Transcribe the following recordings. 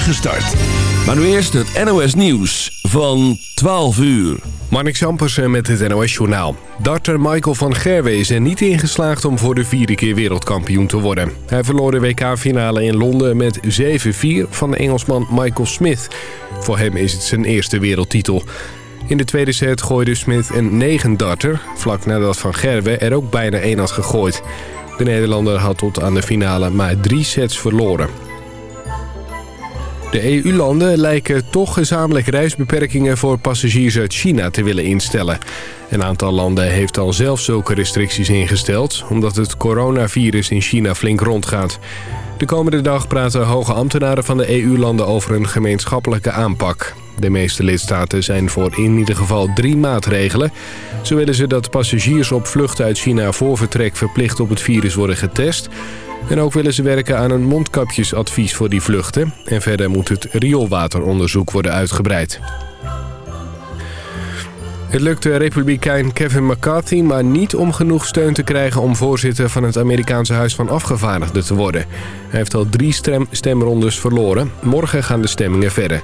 start. Maar nu eerst het NOS Nieuws van 12 uur. Marnix Jampersen met het NOS Journaal. Darter Michael van Gerwen is er niet ingeslaagd om voor de vierde keer wereldkampioen te worden. Hij verloor de WK-finale in Londen met 7-4 van de Engelsman Michael Smith. Voor hem is het zijn eerste wereldtitel. In de tweede set gooide Smith een 9 darter, vlak nadat Van Gerwen er ook bijna één had gegooid. De Nederlander had tot aan de finale maar drie sets verloren. De EU-landen lijken toch gezamenlijk reisbeperkingen voor passagiers uit China te willen instellen. Een aantal landen heeft al zelf zulke restricties ingesteld... omdat het coronavirus in China flink rondgaat. De komende dag praten hoge ambtenaren van de EU-landen over een gemeenschappelijke aanpak. De meeste lidstaten zijn voor in ieder geval drie maatregelen. Zo willen ze dat passagiers op vlucht uit China voor vertrek verplicht op het virus worden getest... En ook willen ze werken aan een mondkapjesadvies voor die vluchten. En verder moet het rioolwateronderzoek worden uitgebreid. Het lukte republikein Kevin McCarthy maar niet om genoeg steun te krijgen... om voorzitter van het Amerikaanse Huis van Afgevaardigden te worden. Hij heeft al drie stem stemrondes verloren. Morgen gaan de stemmingen verder.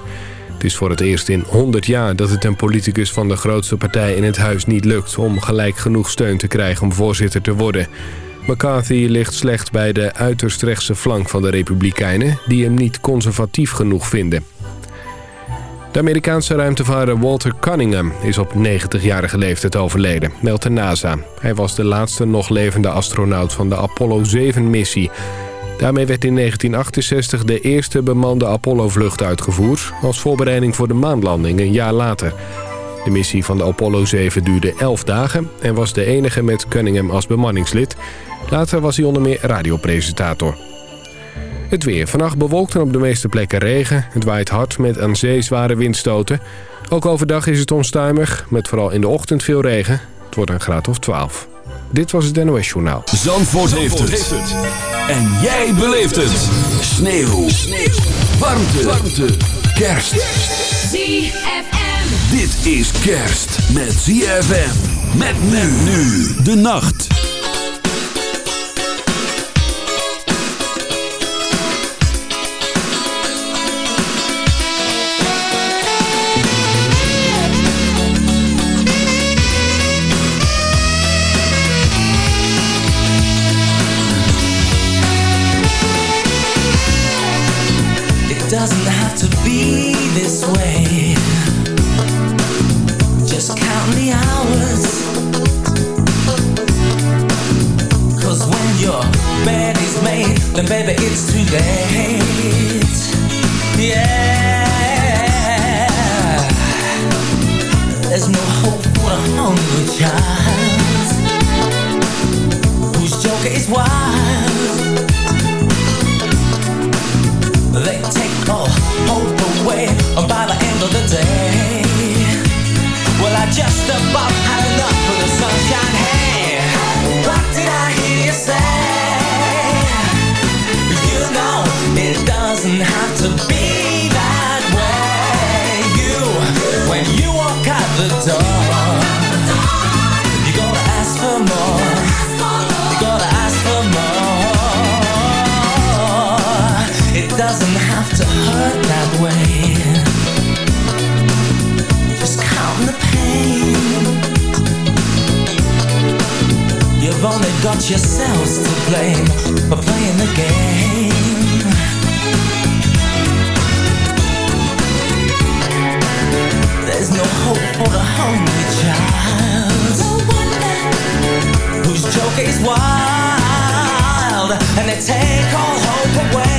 Het is voor het eerst in 100 jaar dat het een politicus van de grootste partij in het huis niet lukt... om gelijk genoeg steun te krijgen om voorzitter te worden... McCarthy ligt slecht bij de uiterst rechtse flank van de Republikeinen... die hem niet conservatief genoeg vinden. De Amerikaanse ruimtevaarder Walter Cunningham is op 90-jarige leeftijd overleden, meldt de NASA. Hij was de laatste nog levende astronaut van de Apollo 7-missie. Daarmee werd in 1968 de eerste bemande Apollo-vlucht uitgevoerd... als voorbereiding voor de maanlanding een jaar later. De missie van de Apollo 7 duurde 11 dagen... en was de enige met Cunningham als bemanningslid... Later was hij onder meer radiopresentator. Het weer. Vannacht bewolkt en op de meeste plekken regen. Het waait hard met aan zee zware windstoten. Ook overdag is het onstuimig, met vooral in de ochtend veel regen. Het wordt een graad of 12. Dit was het NOS Journaal. Zandvoort, heeft, het. En jij beleeft het. Sneeuw. Sneeuw. Warmte. Warmte. Kerst. ZFM. Dit is kerst met ZFM. Met men nu de nacht. to be baby it's take all hope away.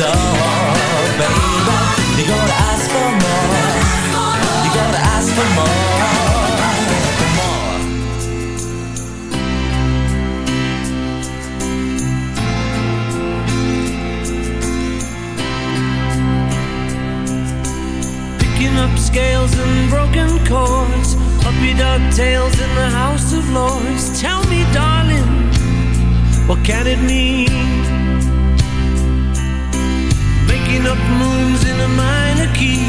Baby. You gotta ask for more. You gotta ask for more. Picking up scales and broken chords. Puppy dog tails in the House of Lords. Tell me, darling, what can it mean? Making up moons in a minor key.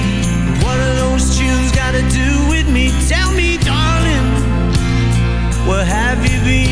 What are those tunes got to do with me? Tell me, darling, where have you been?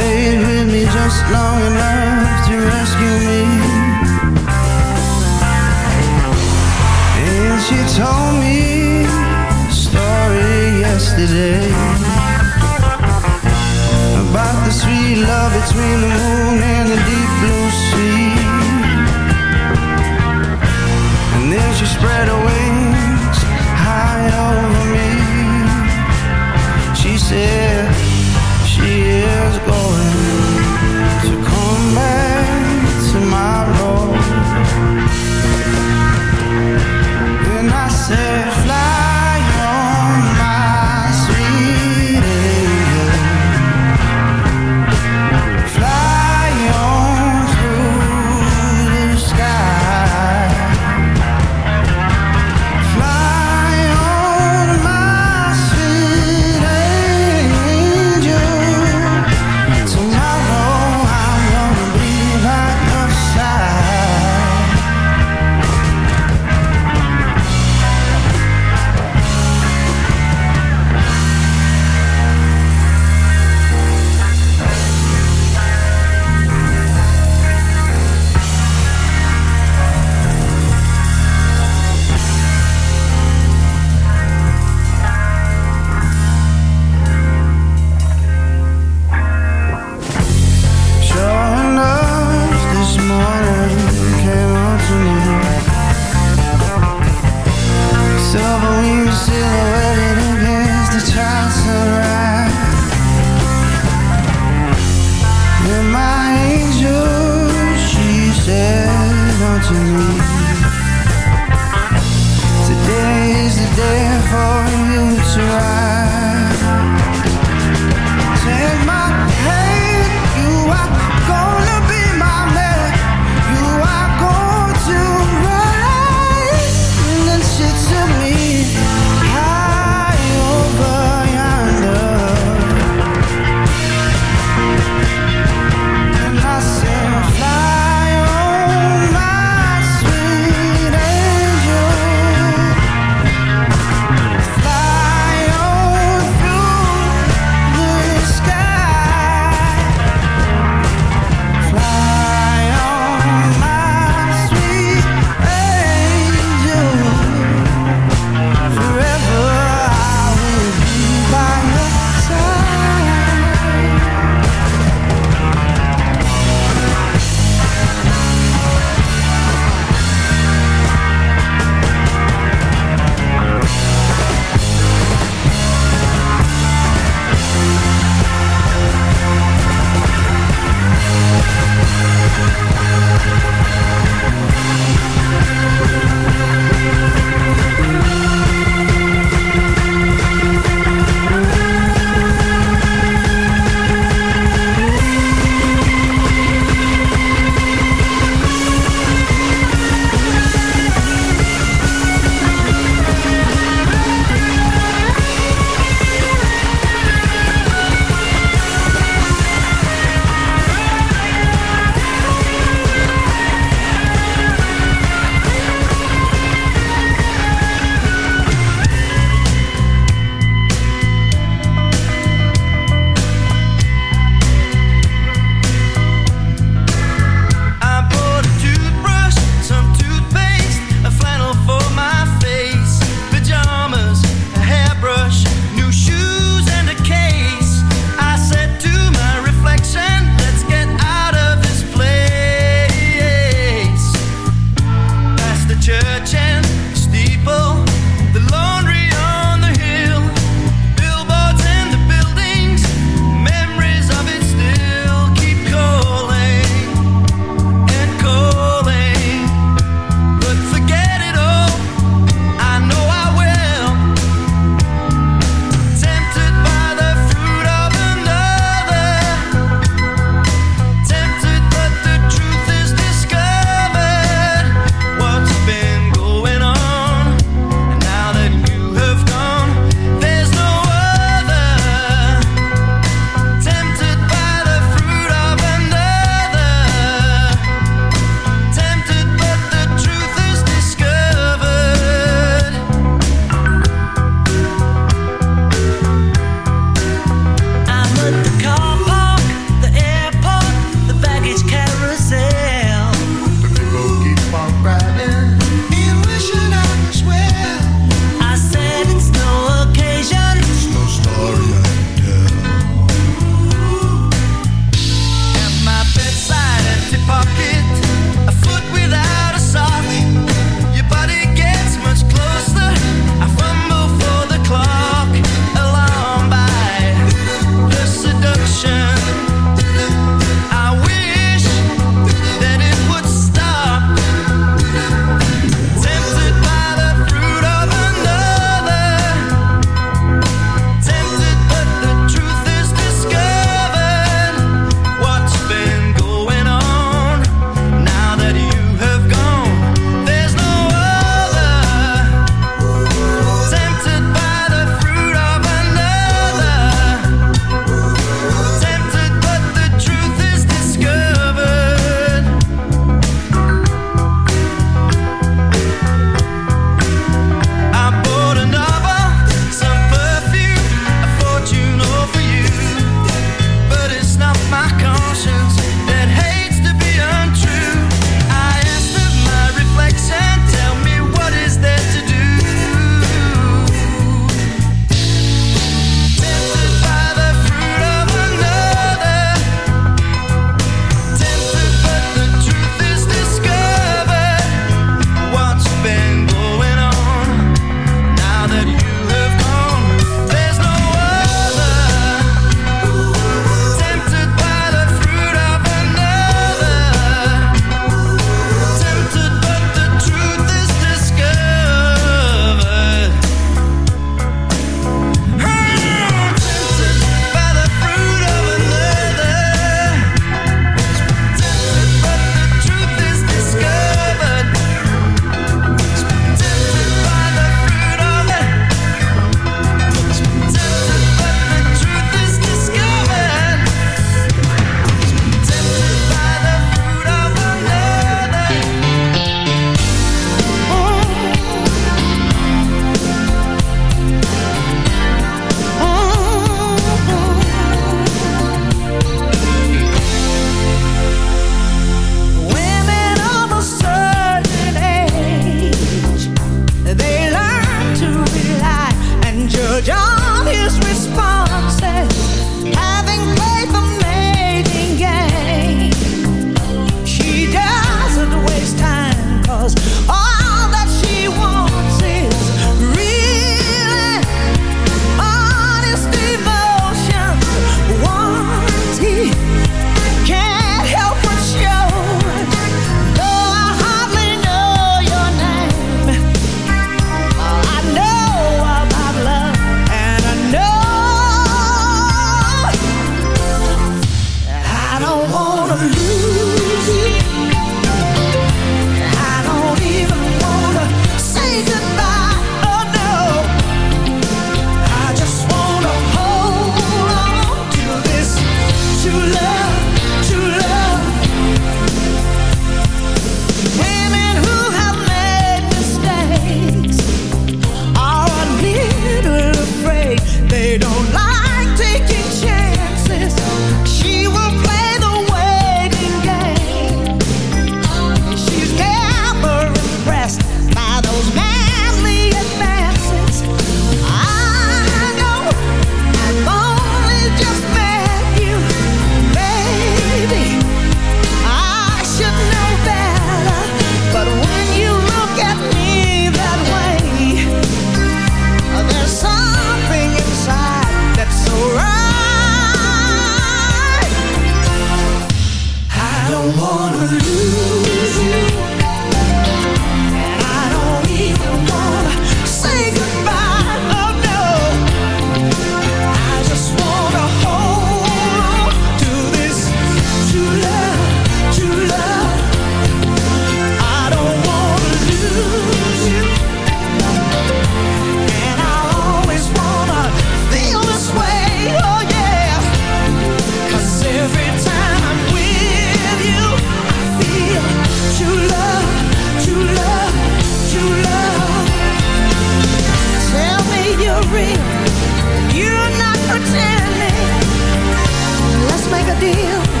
Let's make a deal.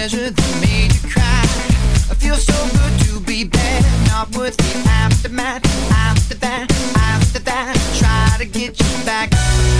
measure that made you cry. I feel so good to be bad, not worth the aftermath. After that, after that, try to get you back.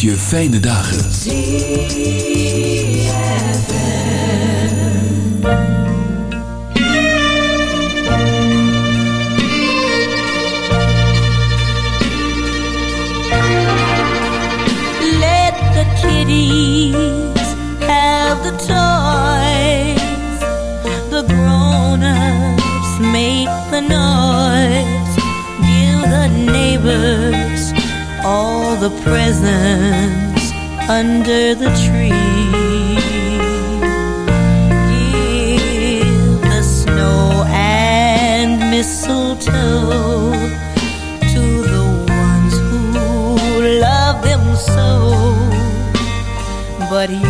je fijne dagen. buddy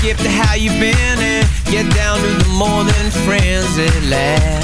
skip to how you've been and get down to the morning friends at last.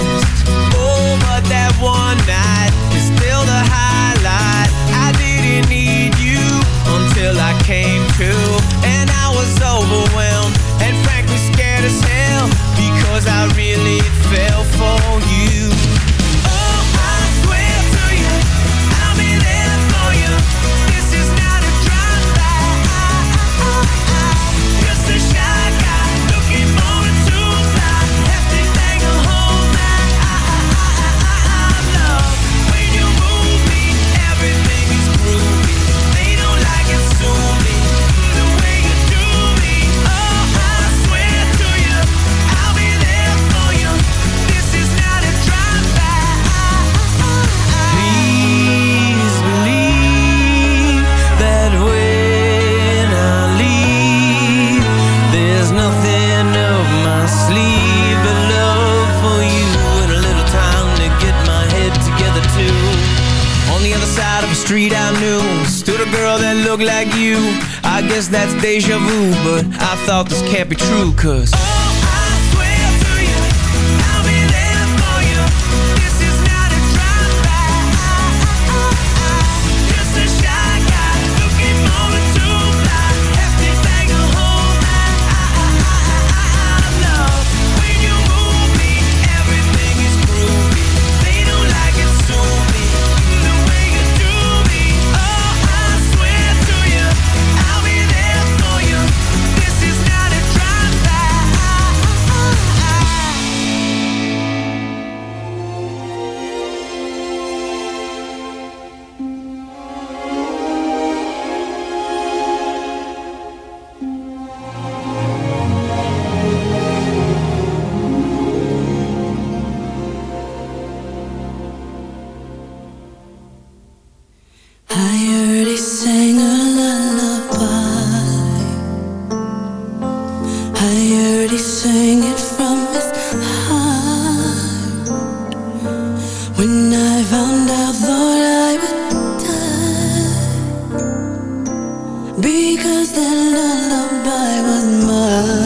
Because the lullaby was mine.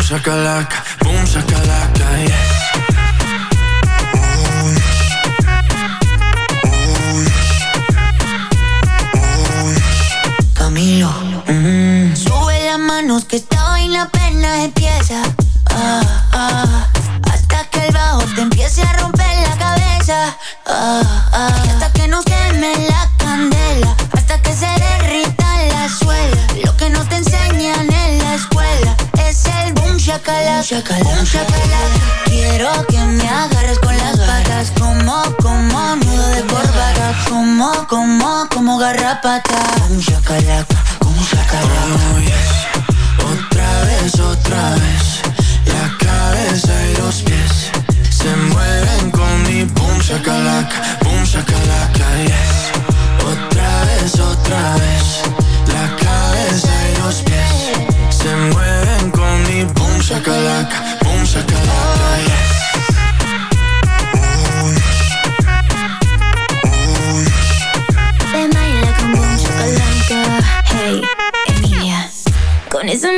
boom, shakalaka Boom, shakalaka, yes Camilo. Sube las manos que esta vaina apenas empieza. Como, como, como garrapata. Boom shakalaka. Boom shakalaka. Oh, yes. Otra vez, otra vez La cabeza y los pies Se mueven con mi boom shakalaka Boom shakalaka, yes Otra vez, otra vez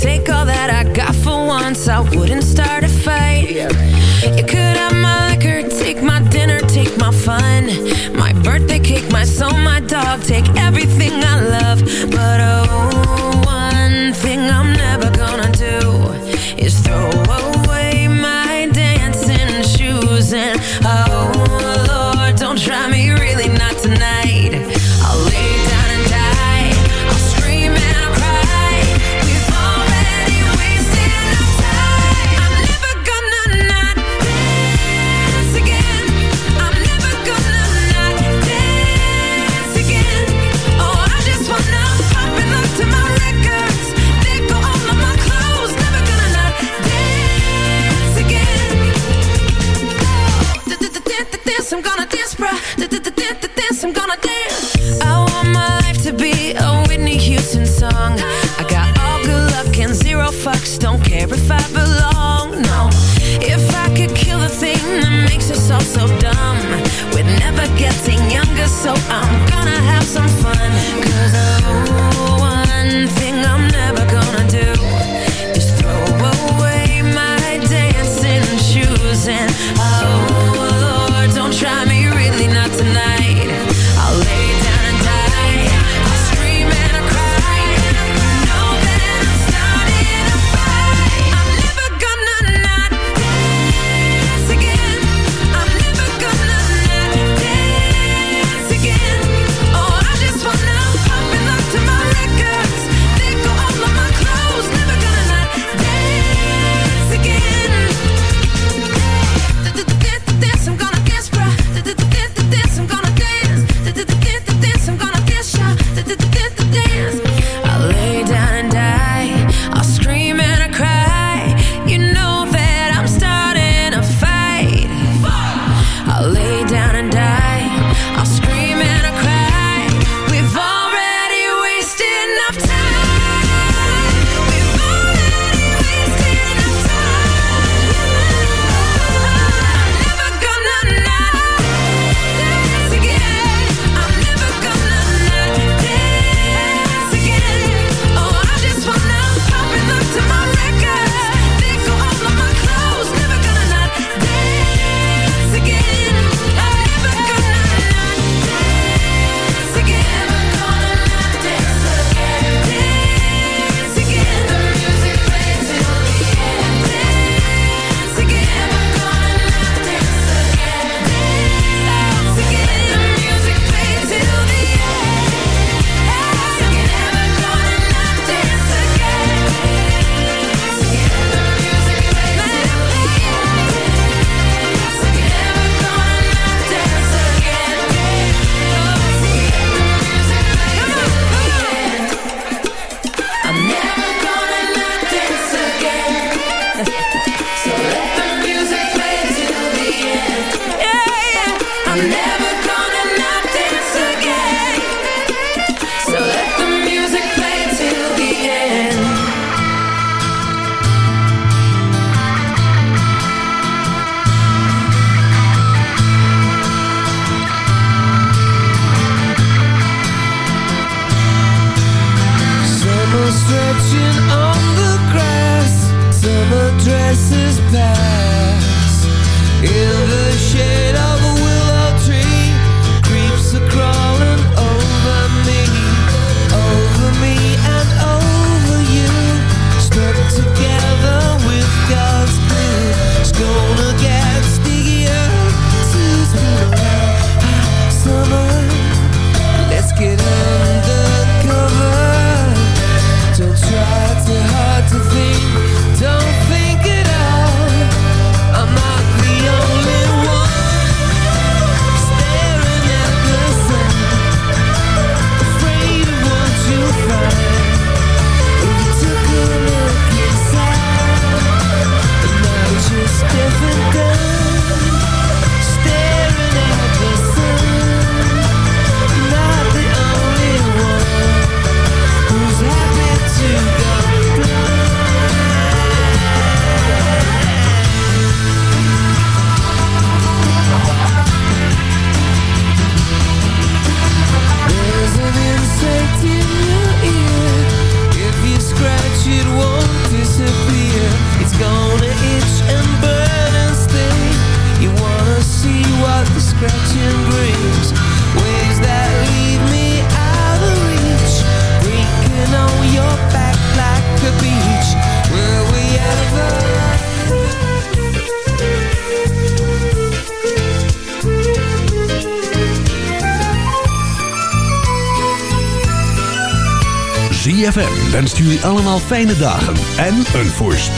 take all that I got for once I wouldn't start a fight. You could have my liquor, take my dinner, take my fun. My birthday cake, my soul, my so dumb. We're never getting younger, so I'm Stretching on the grass Summer dresses pass. 3FM wenst jullie allemaal fijne dagen en een voorspoedig